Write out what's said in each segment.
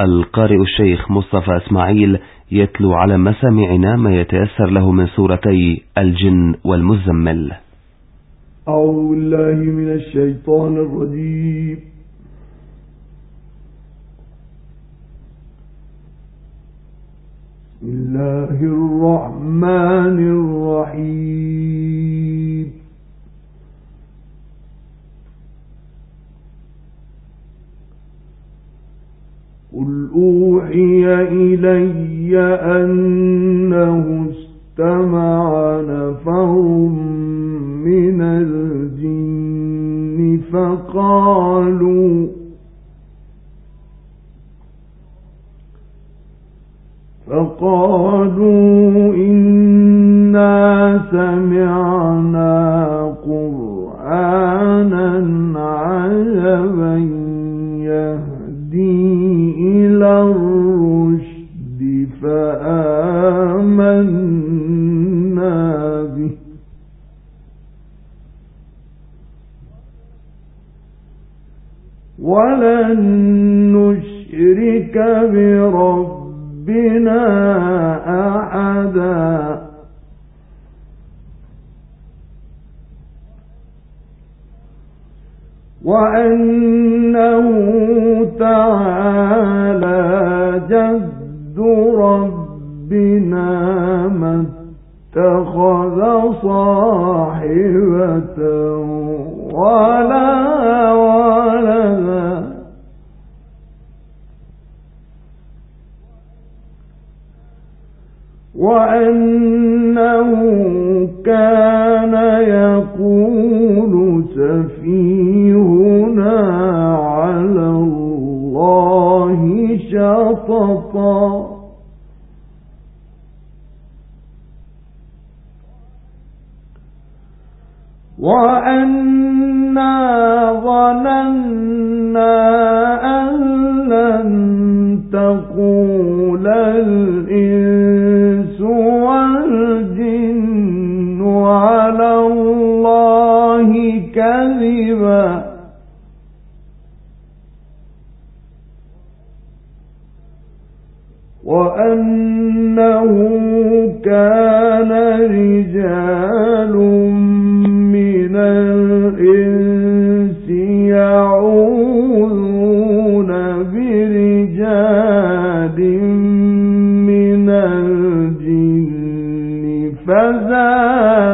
القارئ الشيخ مصطفى إسماعيل يتلو على مسامعنا ما يتيسر له من سورتي الجن والمزمل. أعوذ بالله من الشيطان الرجيم. بسم الله الرحمن الرحيم. قل أوحي إلي أنه استمع نفر من الجن فقالوا فقالوا إنا سمعنا قرآنا ولن نشرك بربنا أحدا. وأنه كان يقول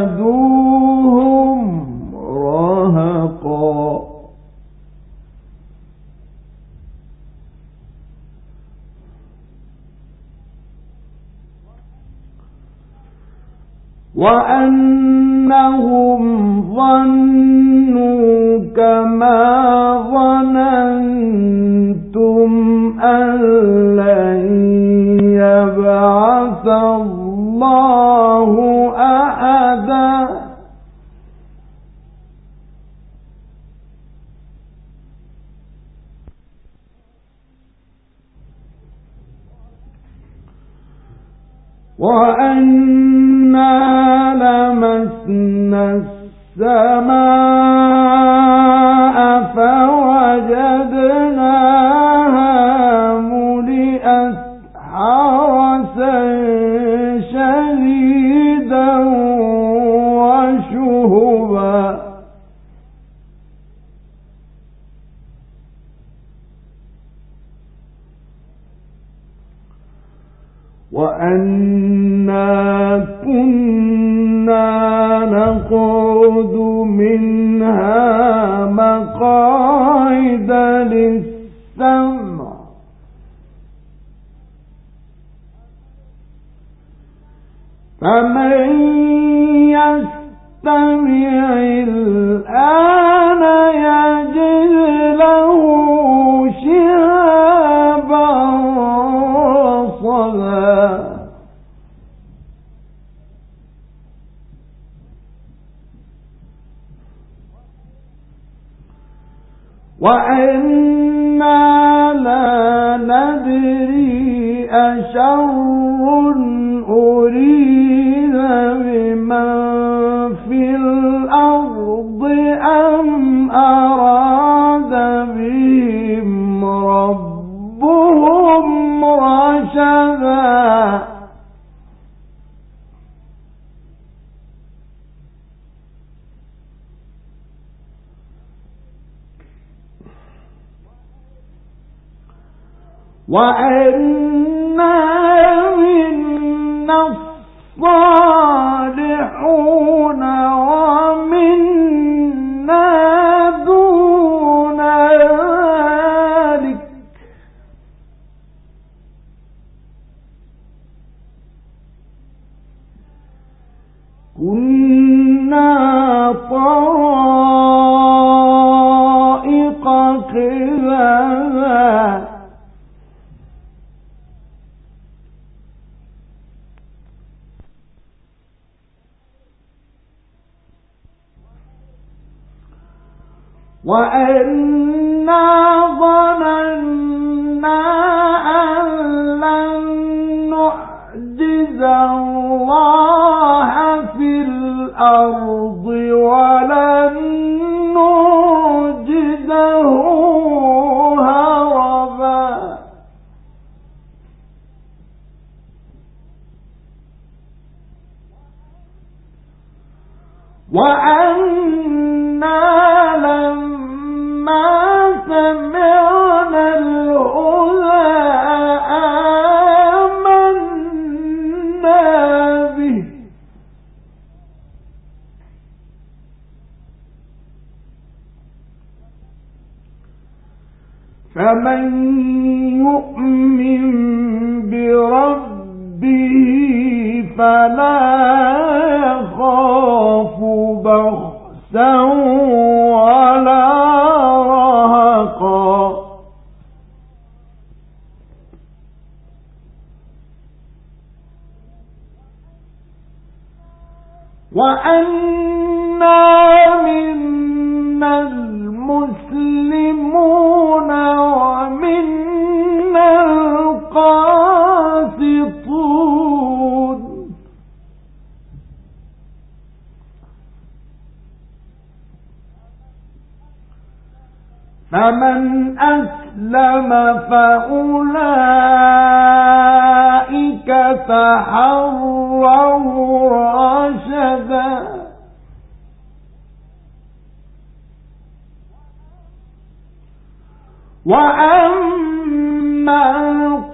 فزادوهم رهقا وأنهم ظنوا كما ظننتم أن لن يبعث الله وأنا لمسنا السماء فوجدناها وأنا لا ندري أشر منا الصالحون ومنا دون ذلك كنا طرائق وأنا فمن يؤمن بربه فلا يخاف بخسا أسلم فأولئك تحروا رشدا. وأما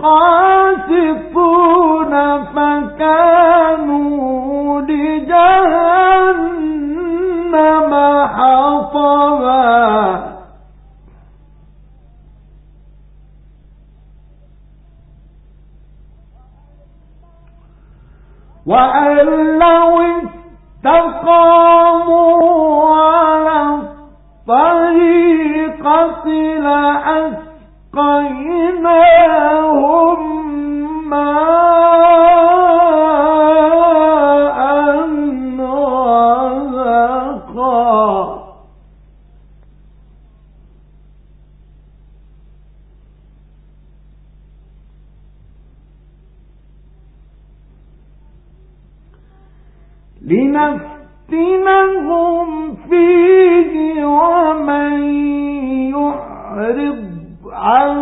القاسطون فكانوا لجهنم حطبا. وأن لو استقاموا الطريقة لأسقيناهم لنفتنهم فيه ومن يعرض عن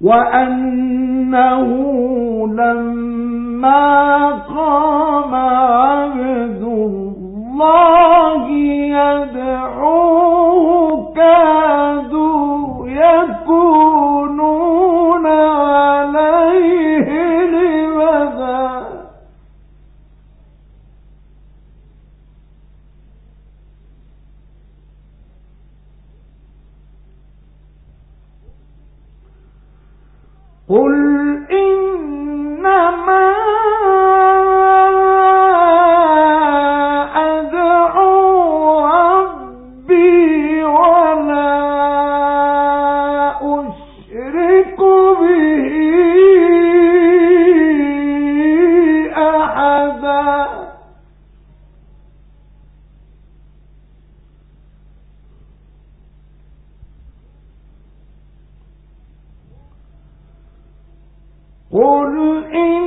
وأنه لما قام عبد الله يدعوه قل إن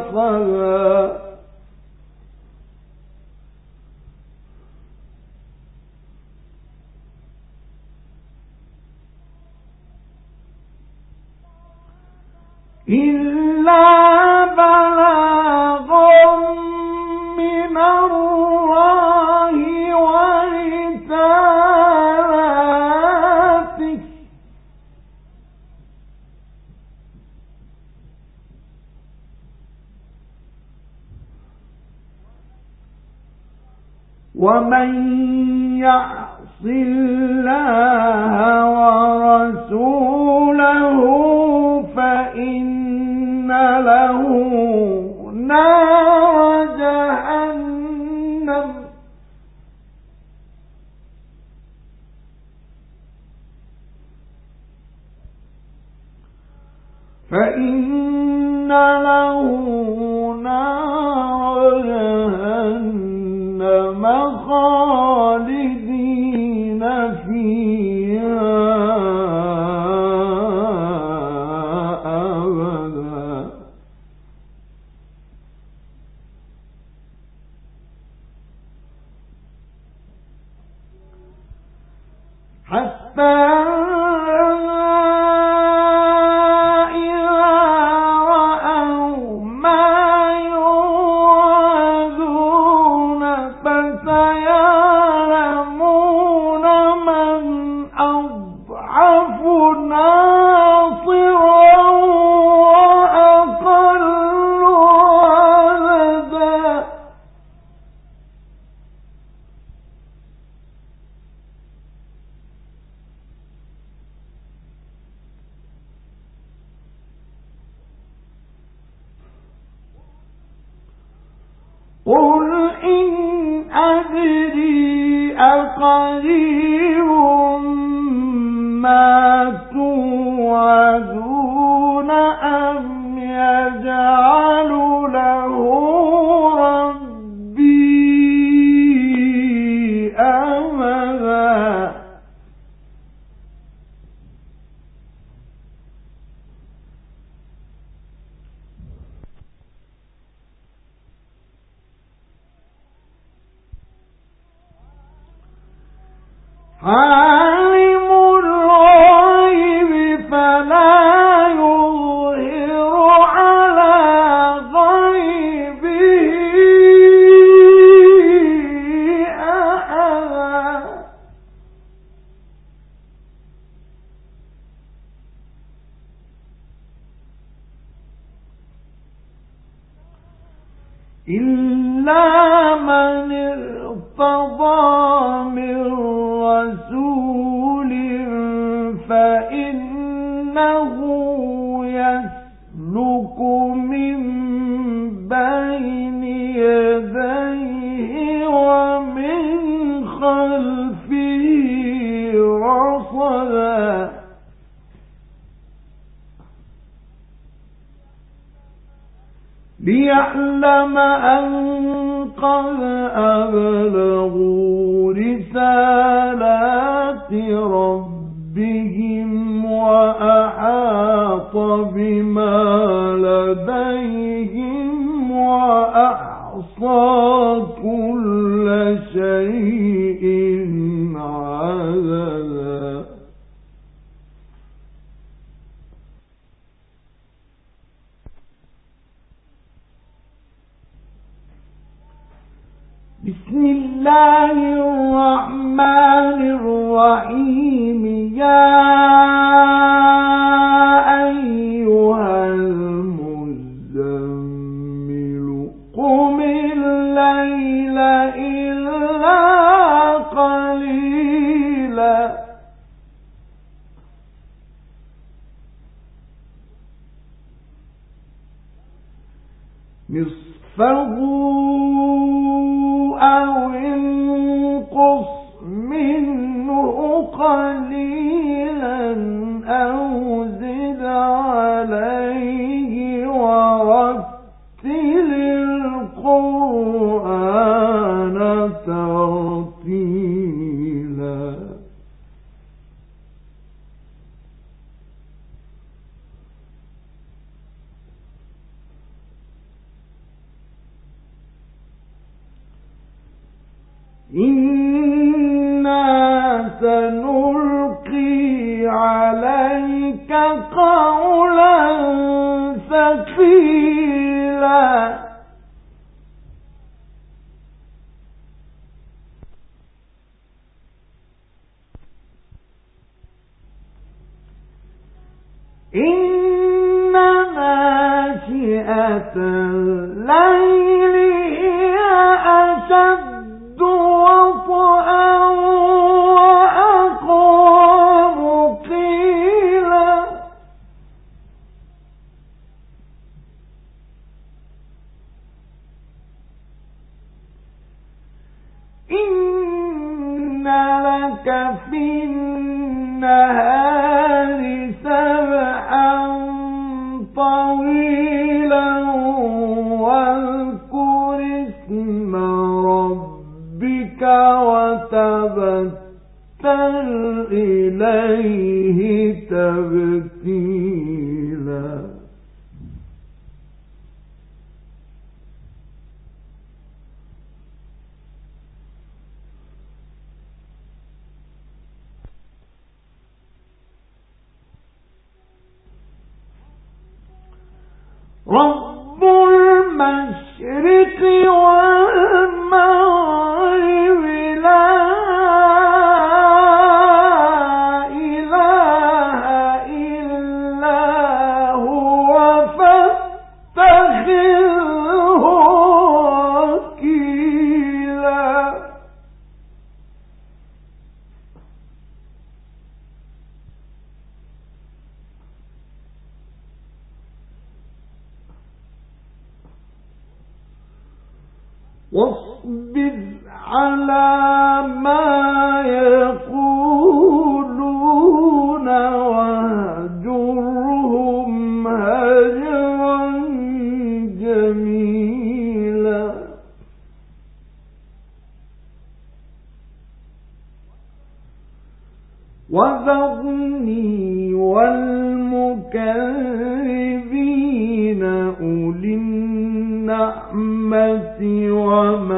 فلا فإن له نار Oh لبيهم وأحصى كل شيء عددا بسم الله الرحمن الرحيم. يا رب النعمة ومهلهم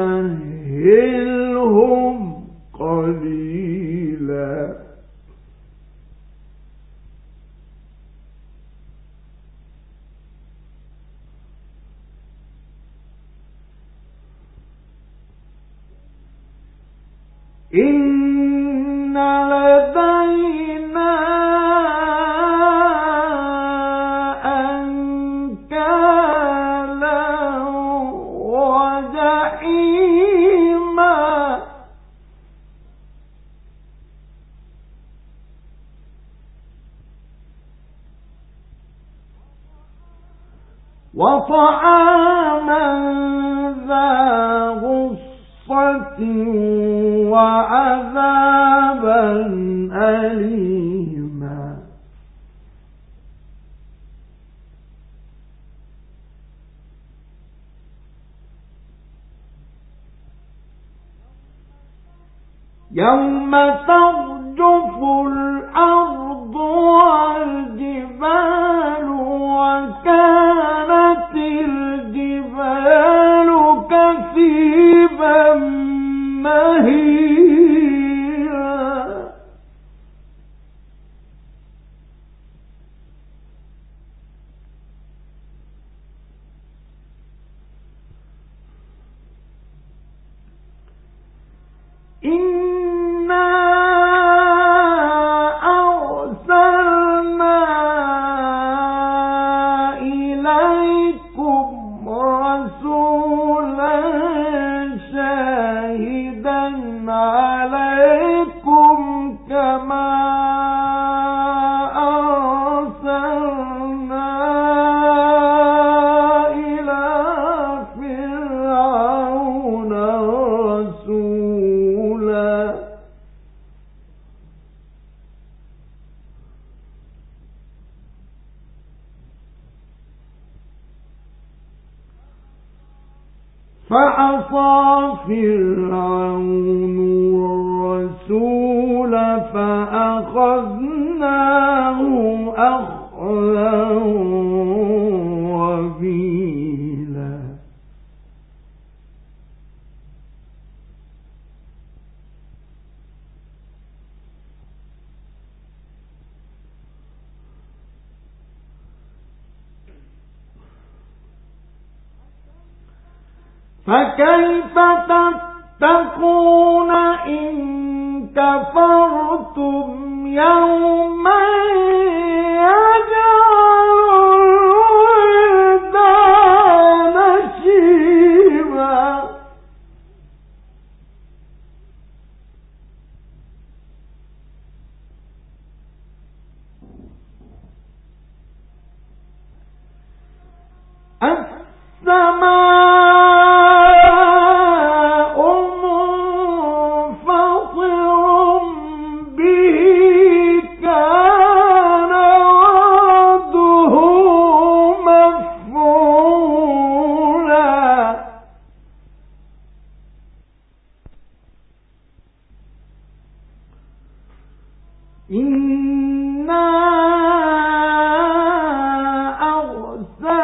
يوم ترجف الأرض فكيف تتقون إن كفرتم يوما يجعل say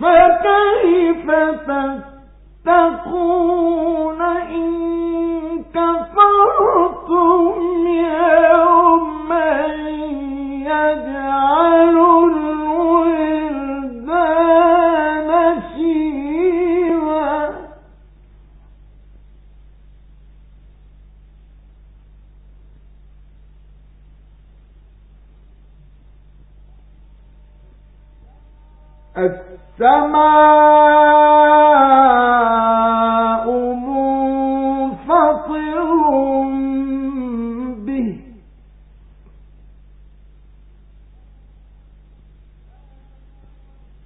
فكيف تتقون؟ سماء منفطر به.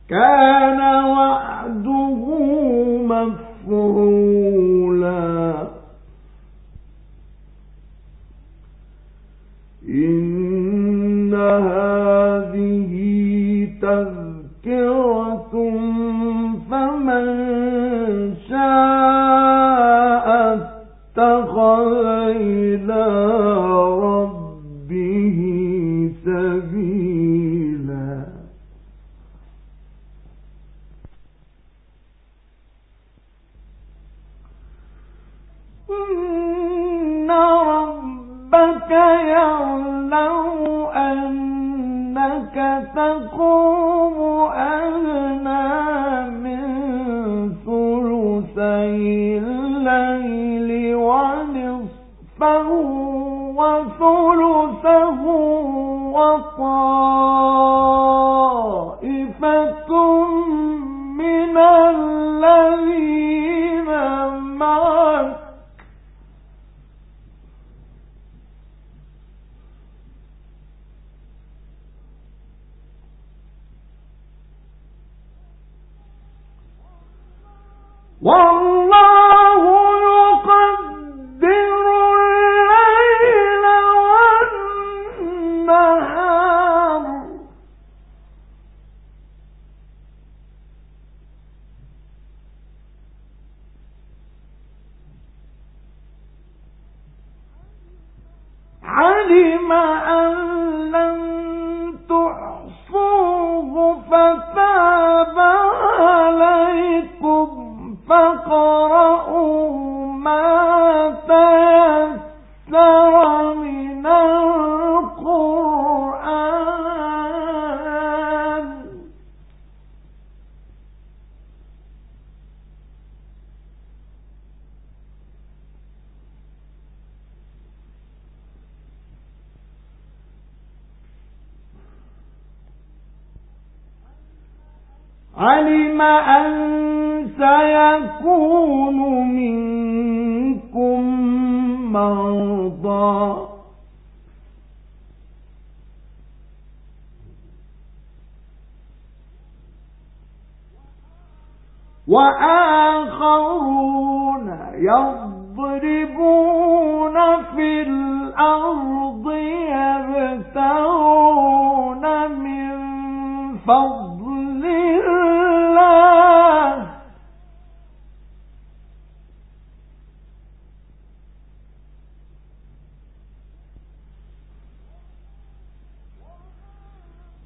كان وعده مفعولا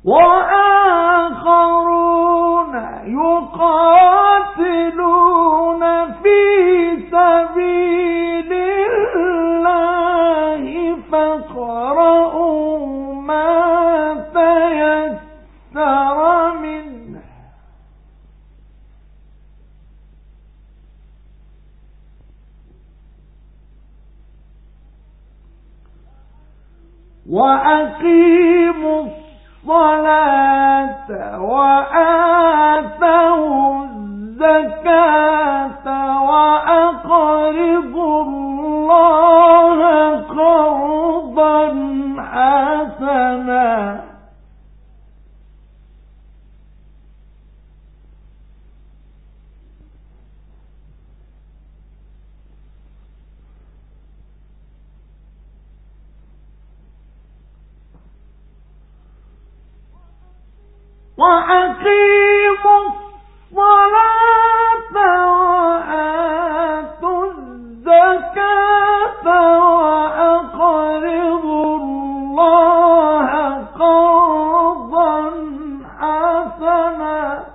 وآخرون يقاتلون في سبيل الله فاقرؤوا ما تيسر منه. وأقيموا الصلاة وآتوا الزكاة. وأقيموا الصلاة وآتوا الزكاة وأقرضوا الله قرضا حسنا.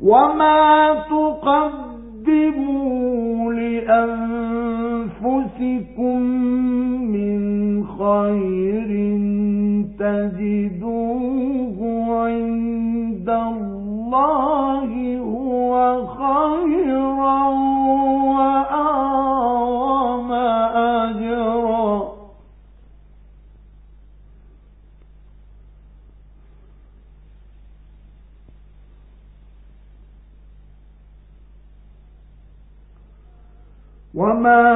وما لأنفسكم من خير تجدوه عند الله هو خيرا وأعظم أجرا. وما